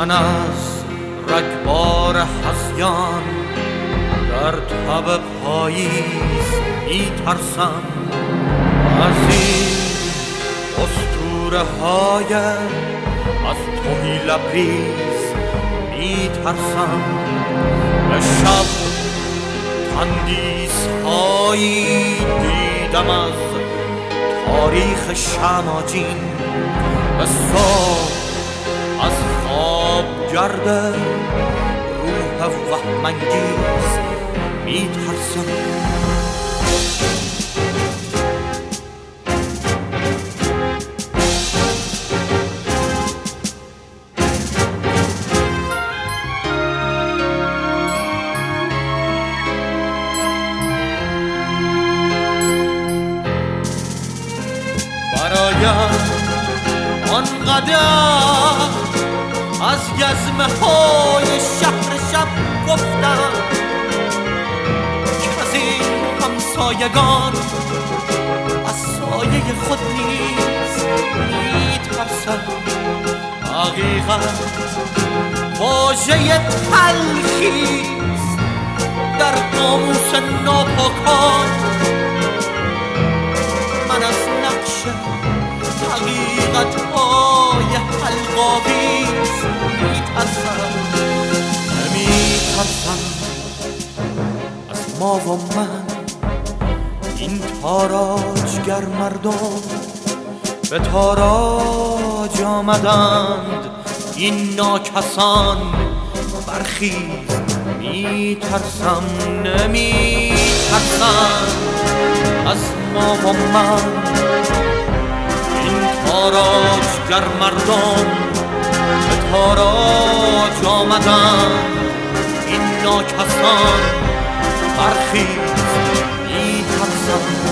من از رگبار حسیان. در تب پاییز می ترسم از این استوره های از توهی لبریز می ترسم به شب تندیس هایی دیدم از تاریخ شماجین. به از خواب گرده روح وهمانگیز میترسم برایم آنقدر از گزمه های شهر شب گفتم که از این همسایگان از سایه خود نیز میترسم حقیقت واژه تلخیست در قاموس ناپاکان. من از نقش حقیقت های حلقاویز میترسم نمیترسم از ما و من این تاراجگر مردم به تاراج آمدند این ناکسان برخیز میترسم نمیترسم از ما و من گر مردم به تاراج آمدن؟ این ناکسان برخیز میترسم.